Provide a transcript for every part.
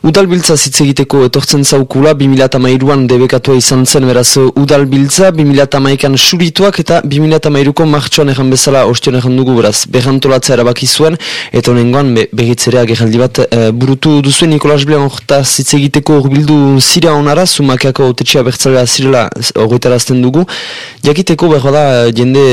Udalbiltza hitz egiteko etortzen zaukula 2008an debekatua izan zen beraz Udalbiltza 2008an surituak eta 2008ko martxoan egan bezala ostion egan dugu beraz behantolatzea erabaki zuen eta honengoan be, begitzerea gehaldi bat e, burutu duzuen Nikolas Blean orta hitz egiteko urbildu zira onara zumakeako otetxea bertzalea zirela horretarazten dugu jakiteko behar da jende,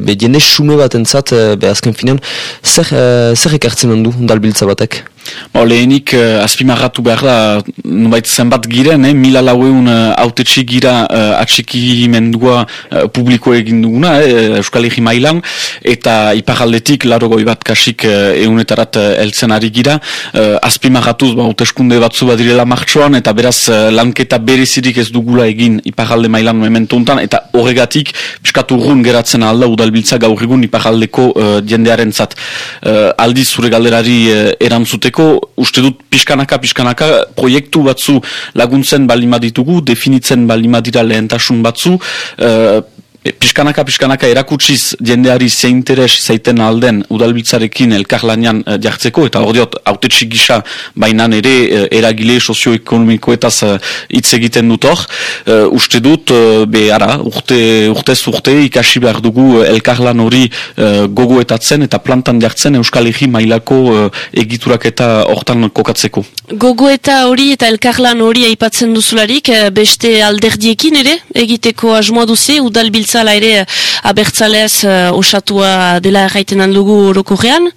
be, jende sume bat entzat be azken finean zer, e, zer ekartzen handu Udalbiltza batek? Ba, lehenik uh, azpimarratu behar da, nubait zenbat giren, eh, mila laueun uh, autetxi gira uh, atxikimendua uh, publiko egin duguna, eh, Euskal Egi mailan, eta iparaldetik, laro goi bat kasik uh, eunetarat uh, eltzen ari gira, uh, azpimarratuz, ba, uteskunde batzu badirela martxoan, eta beraz uh, lanketa berezirik ez dugula egin iparalde mailan memento untan, eta horregatik, piskatu urrun geratzen alda, udalbiltza gaur egun iparaldeko uh, jendearen zat. Uh, aldiz zure galderari uh, erantzuteko, uste dut pixkanaka, pixkanaka, proiektu batzu laguntzen balimaditugu, definitzen balimadira lehentasun batzu, uh, E, piskanaka, piskanaka erakutsiz jendeari ze interes zaiten alden udalbitzarekin elkarlanian e, jartzeko, eta hor diot, autetxik gisa bainan ere e, eragile sozioekonomikoetaz e, hitz egiten dut hor. E, uste dut, e, be ara, urte, urtez urte ikasi behar dugu elkarlan hori e, gogoetatzen eta plantan jartzen Euskal Herri mailako e, egiturak eta hortan kokatzeko. Gogoeta hori eta elkarlan hori aipatzen duzularik, beste alderdiekin ere, egiteko asmoa duze, udalbiltza bezala ere abertzaleaz uh, osatua dela erraiten handugu orokorrean,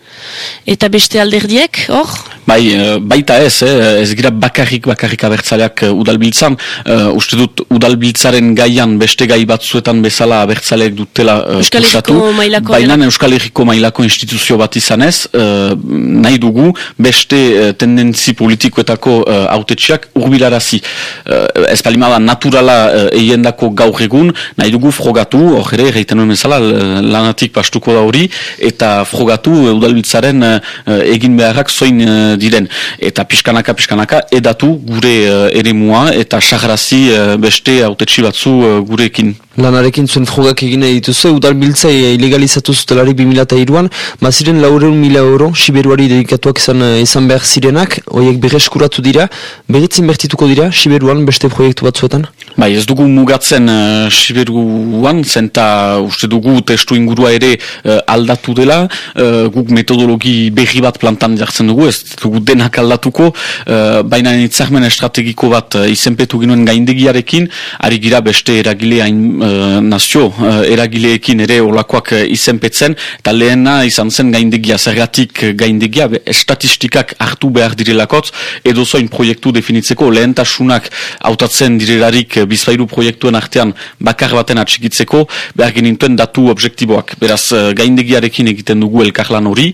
eta beste alderdiek, hor? Bai, eh, baita ez, eh, ez gira bakarrik bakarrik abertzaleak uh, udalbiltzan, uh, uste dut udalbiltzaren gaian beste gai batzuetan bezala abertzaleak dutela uh, Euskal mailako baina Euskal Herriko mailako instituzio bat izan ez, uh, nahi dugu beste uh, tendentzi politikoetako uh, autetxiak urbilarazi. Uh, ez palimaba naturala uh, eiendako gaur egun, nahi dugu frogat frogatu, hor ere, reiten nuen bezala, lanatik pastuko da hori, eta frogatu udalbiltzaren uh, egin beharrak zoin uh, diren. Eta pixkanaka, pixkanaka, edatu gure uh, ere mua, eta sagrazi uh, beste autetxi batzu uh, gurekin. Lanarekin zuen frogak egin dituzu, udalbiltza ilegalizatu zutelari 2002an, maziren laureun mila euro, siberuari dedikatuak izan, izan behar zirenak, horiek berreskuratu dira, beretzin bertituko dira, siberuan beste proiektu batzuetan? Bai, ez dugu mugatzen uh, siberuan, zenta uste dugu testu ingurua ere uh, aldatu dela, uh, guk metodologi berri bat plantan jartzen dugu, ez dugu denak aldatuko, uh, baina nitzakmen estrategiko bat uh, izenpetu ginoen gaindegiarekin, ari gira beste eragile hain uh, nazio, uh, eragileekin ere olakoak uh, izenpetzen, eta lehena izan zen gaindegia, zergatik gaindegia, estatistikak hartu behar direlakotz, edo zoin proiektu definitzeko, lehentasunak hautatzen direlarik bizpairu proiektuen artean bakar baten atxikitzeko, behar genintuen datu objektiboak. Beraz, uh, gaindegiarekin egiten dugu elkarlan hori,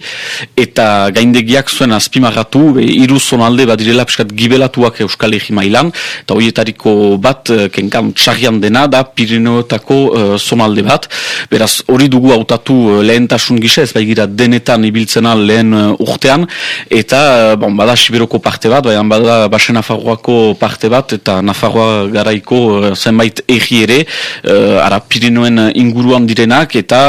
eta gaindegiak zuen azpimarratu, iru zonalde bat direla piskat gibelatuak Euskal Egi mailan, eta horietariko bat, kenkan txarrian dena, da Pirineoetako uh, zonalde bat. Beraz, hori dugu hautatu uh, lehentasun gisa, ez baigira denetan ibiltzen lehen uh, urtean, eta, bon, bada Siberoko parte bat, baina bada Basen Nafarroako parte bat, eta Nafarroa garaiko zenbait egi ere, ara Pirinoen eh, inguruan direnak eta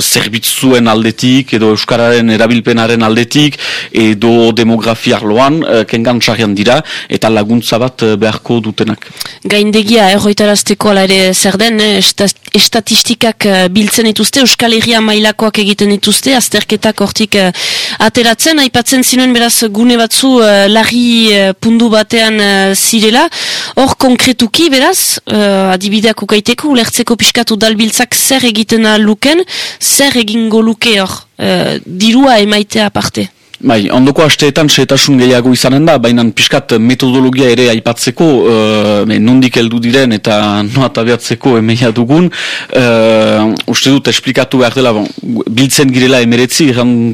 zerbitzuen aldetik edo Euskararen erabilpenaren aldetik edo demografiarloan uh, kengan txarrian dira eta laguntza bat beharko dutenak. Gaindegia, erroitarazteko ala ere zer den, estatistikak biltzen dituzte, Euskal Herria mailakoak egiten dituzte, azterketak hortik ateratzen, aipatzen zinuen beraz gune batzu uh, larri pundu batean zirela, hor konkretuki beraz, adibideak ukaiteko, ulertzeko piskatu udalbiltzak zer egiten luken, zer egingo luke hor, dirua emaitea aparte. Bai, ondoko asteetan setasun gehiago izanen da, baina pixkat metodologia ere aipatzeko, uh, nondik heldu diren eta noa tabiatzeko emeia dugun, uh, uste dut esplikatu behar dela, bon, biltzen girela emeretzi,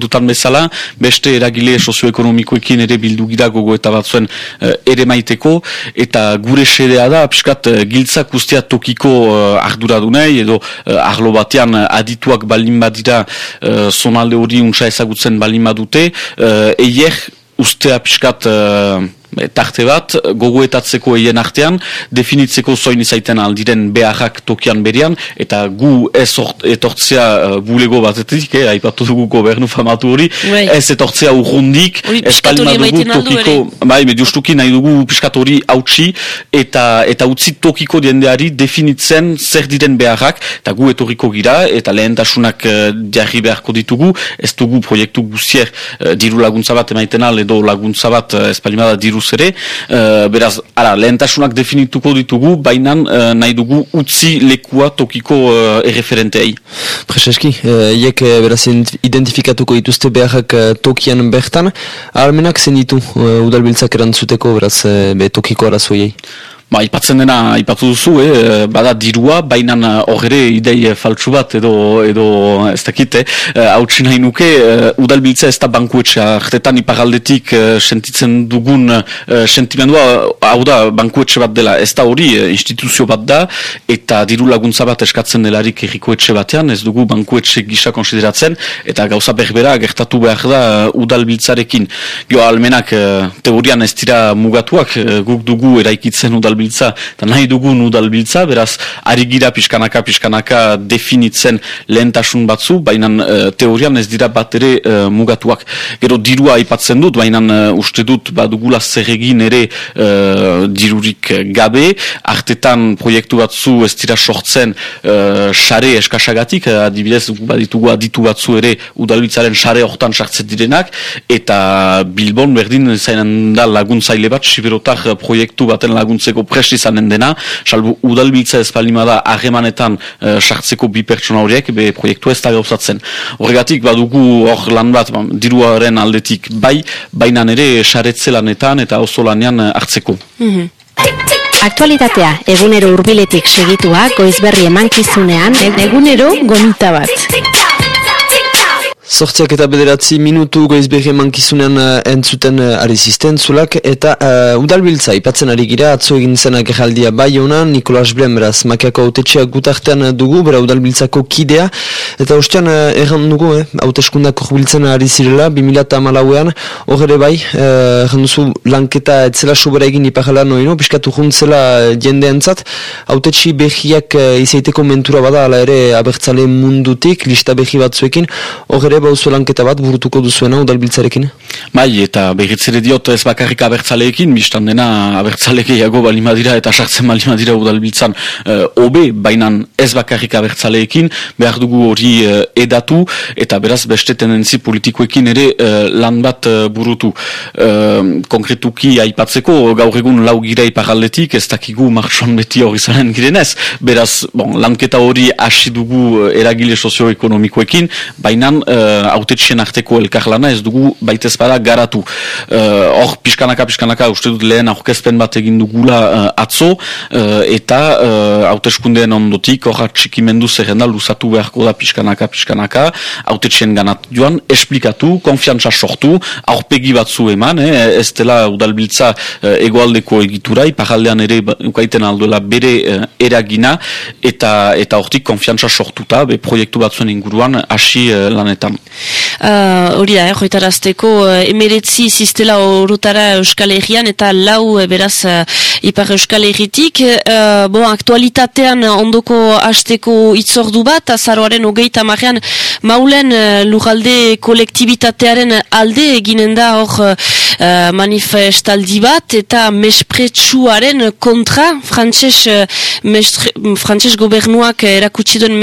dutan bezala, beste eragile sozioekonomikoekin ere bildu gira gogo eta batzuen uh, ere maiteko, eta gure sedea da, pixkat giltzak ustea tokiko uh, arduradunei, edo uh, arlo batean adituak balin badira uh, zonalde hori untsa ezagutzen balin badute, uh, eier ustea piskat uh, tarte bat, gogoetatzeko eien artean, definitzeko zoin izaiten aldiren beharrak tokian berian, eta gu ez etortzea uh, bulego batetik, eh, aipatu dugu gobernu famatu hori, Bai. ez etortzea urrundik, ez palima dugu tokiko, bai, justuki nahi dugu piskat hori hautsi, eta, eta utzi tokiko diendeari definitzen zer diren beharrak, eta gu etorriko gira, eta lehentasunak uh, jarri beharko ditugu, ez dugu proiektu guzier uh, diru laguntza bat emaiten al, edo laguntza bat uh, ez palima da diruz ere, uh, beraz, ara, lehentasunak definituko ditugu, baina uh, nahi dugu utzi lekua tokiko uh, erreferenteei. Prezeski, hiek uh, beraz identifikatuko dituzte beharrak tokian bertan, almenak zen ditu uh, udalbiltzak erantzuteko beraz uh, be, tokiko arazoiei. Ba, ipatzen dena, ipatu duzu, eh, bada dirua, baina hor ere idei faltsu bat, edo, edo ez dakite, eh, hautsi nahi nuke, eh, udalbiltza ez da bankuetxea, artetan iparaldetik eh, sentitzen dugun eh, sentimendua, hau da, bankuetxe bat dela, ez da hori, eh, instituzio bat da, eta diru laguntza bat eskatzen delarik errikoetxe batean, ez dugu bankuetxe gisa konsideratzen, eta gauza berbera gertatu behar da eh, udalbiltzarekin. Gio, almenak, eh, teorian ez dira mugatuak, eh, guk dugu eraikitzen udalbiltza, eta nahi dugun udalbiltza, beraz, ari gira pixkanaka, pixkanaka definitzen lehentasun batzu, baina uh, teorian ez dira bat ere uh, mugatuak. Gero dirua aipatzen dut, baina uh, uste dut badugula zer egin ere uh, dirurik gabe, artetan proiektu batzu ez dira sortzen uh, sare eskasagatik, adibidez baditugu aditu batzu ere udalbiltzaren sare hortan sartzen direnak, eta Bilbon berdin zainan da laguntzaile bat, siberotar proiektu baten laguntzeko prest izanen dena, salbu udalbiltza ez da harremanetan uh, sartzeko bi pertsona horiek, be proiektu ez da gauzatzen. Horregatik badugu hor lan bat, ba, diruaren aldetik bai, bainan ere saretze lanetan eta oso lanean uh, hartzeko. Aktualitatea, egunero hurbiletik segitua, goizberri emankizunean, egunero gonita bat. Sortziak eta bederatzi minutu goizberri mankizunean uh, entzuten uh, ari zisten zulak eta uh, udalbiltza ipatzen ari gira atzo egin zenak ejaldia bai honan Nikolas Blem beraz makiako autetxeak gutartean dugu bera udalbiltzako kidea eta ostean uh, erran dugu eh, hauteskundak urbiltzen ari zirela 2000 malauean horre bai uh, erran duzu lanketa etzela sobera egin ipajala noino piskatu juntzela jendeentzat autetxi behiak uh, izaiteko mentura bada ala ere abertzale mundutik lista behi batzuekin horre lanketa bat burutuko duzuena udalbiltzarekin? Bai, eta behitzere diot ez bakarrik abertzaleekin, biztan dena abertzale gehiago balimadira eta sartzen balimadira udalbiltzan uh, obe, bainan ez bakarrik abertzaleekin, behar dugu hori uh, edatu, eta beraz beste tendentzi politikoekin ere uh, lan bat uh, burutu. Uh, konkretuki aipatzeko, gaur egun lau gira iparaldetik, ez dakigu martxoan beti hori zaren girenez, beraz, bon, lanketa hori hasi dugu uh, eragile sozioekonomikoekin, bainan autetxien arteko elkarlana ez dugu baitez garatu. Hor, uh, pixkanaka, pixkanaka, uste dut lehen aurkezpen bat egin dugula uh, atzo, eta uh, hauteskundeen ondotik, hor atxikimendu zerrenda luzatu beharko da pixkanaka, pixkanaka, autetxien ganat joan, esplikatu, konfiantza sortu, aurpegi batzu eman, eh, ez dela udalbiltza uh, egoaldeko egitura, iparaldean ere ba, ukaiten alduela bere eragina, eta eta hortik konfiantza sortuta, be proiektu batzuen inguruan hasi uh, lanetan. Uh, hori da, eh, joitarazteko emeretzi ziztela orotara Euskal Herrian eta lau uh, beraz uh, ipar Euskal Herritik. Uh, bon, aktualitatean ondoko hasteko itzordu bat, azaroaren hogeita marrean maulen uh, lujalde kolektibitatearen alde eginen da hor uh, manifestaldi bat eta mespretsuaren kontra frantses uh, frantses gobernuak erakutsi duen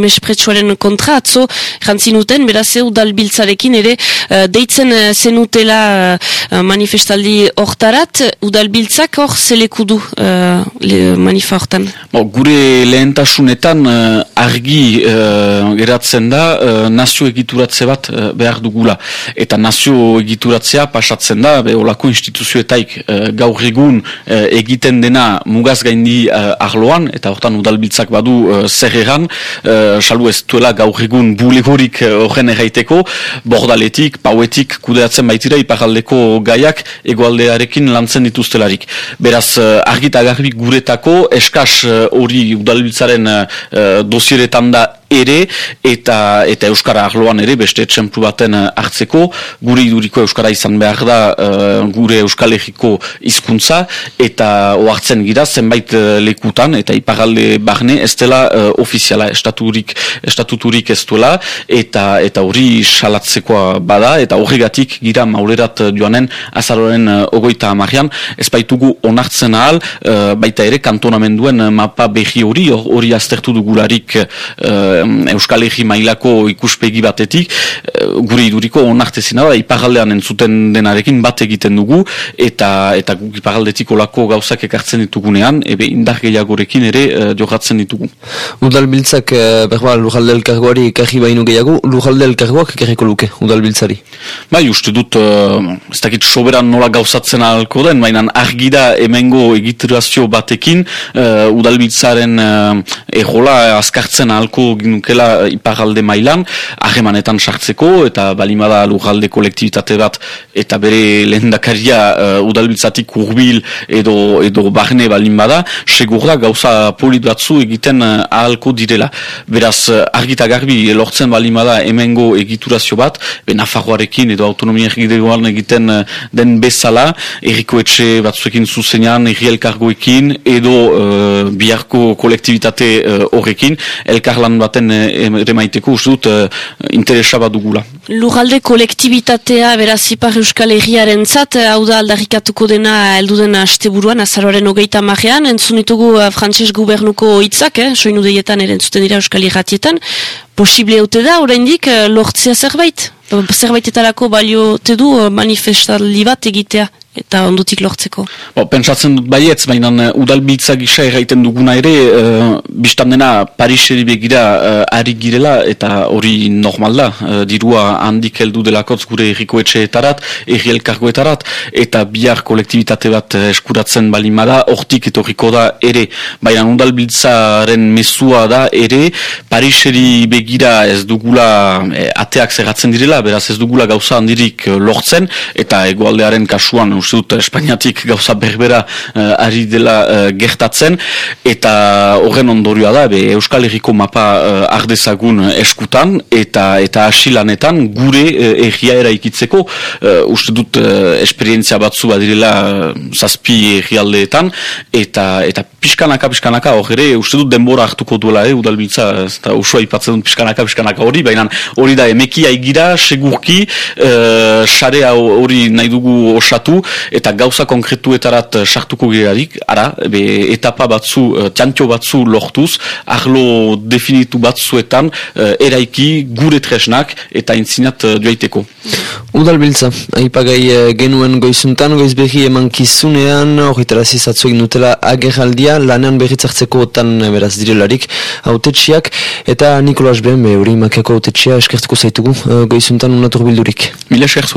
mespretsuaren kontra atzo jantzinuten beraz udalbiltzarekin ere uh, deitzen zenutela uh, manifestaldi hortarat udalbiltzak hor zeleku du uh, manifa hortan Bo, gure lehentasunetan uh, argi uh, geratzen da uh, nazio egituratze bat uh, behar dugula. Eta nazio egituratzea pasatzen da be, olako instituzioetaik uh, gaur egun uh, egiten dena mugaz gaindi uh, arloan eta hortan udalbiltzak badu uh, zer egan uh, salu ez duela gaur egun bulegorik horren uh, erraiteko bordaletik, pauetik kudeatzen baitira iparaldeko gaiak egoaldearekin lantzen dituztelarik. Beraz uh, argita garbi guretako eskas hori uh, udalbiltzaren uh, dosieretan da ere eta eta euskara arloan ere beste txemplu baten hartzeko. Gure iduriko euskara izan behar da gure euskal egiko hizkuntza eta ohartzen gira zenbait lekutan eta iparalde barne ez dela ofiziala estatuturik estatuturik ez duela eta eta hori salatzekoa bada eta horregatik gira maulerat joanen azaroren uh, ogoita amarean ez baitugu onartzen ahal uh, baita ere kantonamenduen mapa behi hori hori aztertu dugularik uh, Euskal Egi mailako ikuspegi batetik uh, gure iduriko onartezina da iparaldean entzuten denarekin bat egiten dugu eta eta guk iparaldetik olako gauzak ekartzen ditugunean ebe indar gehiagorekin ere uh, jokatzen ditugu. Udalbiltzak uh, berba lujalde elkargoari ekarri baino gehiago. Lujalde elkargoak ekarriko luke udalbiltzari Bai uste dut uh, ez dakit soberan nola gauzatzen alko den, baina argira emengo egiturazio batekin uh, udalbitzaren uh, egola azkartzen alko ginukela iparalde mailan, ahemanetan sartzeko eta balimada lujalde kolektibitate bat eta bere lehendakaria uh, udalbitzatik urbil edo, edo barne balimada, segurra gauza polit batzu egiten uh, ahalko direla. Beraz, argita garbi lortzen balimada emengo egiturazio bat, Nafarroarekin edo autonomia egidegoan egiten den bezala, erriko etxe batzuekin zuzenean, erri elkargoekin, edo uh, biharko kolektibitate uh, horrekin, elkarlan baten uh, ere maiteko uste dut uh, interesa bat dugula. Lugalde kolektibitatea beraz ipar euskal erriaren zat, hau da aldarrikatuko dena elduden asteburuan, azaroaren hogeita marrean, entzunitugu uh, frantses gubernuko hitzak, eh, soinu deietan ere entzuten dira euskal irratietan, posible haute da, oraindik lortzea zerbait? Zerbaitetarako balio te du manifestaldi bat egitea eta ondutik lortzeko. Bo, pentsatzen dut baietz, baina uh, udalbiltza gisa erraiten duguna ere, uh, biztan dena Pariseri begira uh, ari girela, eta hori normal da, uh, dirua handik heldu delakotz gure erriko etxeetarat, erri elkargoetarat, eta bihar kolektibitate bat eskuratzen balimada, hortik etorriko da ere, baina udalbiltzaren mesua da ere, Pariseri begira ez dugula eh, ateak zerratzen direla, beraz ez dugula gauza handirik lortzen, eta egoaldearen kasuan, uste dut Espainiatik gauza berbera uh, ari dela uh, gertatzen. Eta horren ondorioa da be, Euskal Herriko mapa uh, ardezagun eskutan eta eta asilanetan gure uh, erria eraikitzeko uh, uste dut uh, esperientzia batzu badirela uh, zazpi errialdeetan. Eta eta pixkanaka pixkanaka hor ere uste dut denbora hartuko duela eh, udalbiltza eta usua ipatzen dut pixkanaka pixkanaka hori baina hori da emekia egira segurki sarea hori nahi dugu osatu eta gauza konkretuetarat eh, sartuko gerarik, ara, be, etapa batzu, uh, txantio batzu lortuz, arlo definitu batzuetan, uh, eraiki gure tresnak eta intzinat duaiteko. Udal biltza, aipagai genuen goizuntan, goiz behi eman kizunean, horretara zizatzuek nutela agerraldia, lanean berritzartzeko otan beraz direlarik, autetxiak, eta Nikolas Ben, hori makiako autetxia, eskertuko zaitugu, goizuntan unatur bildurik. Mila esker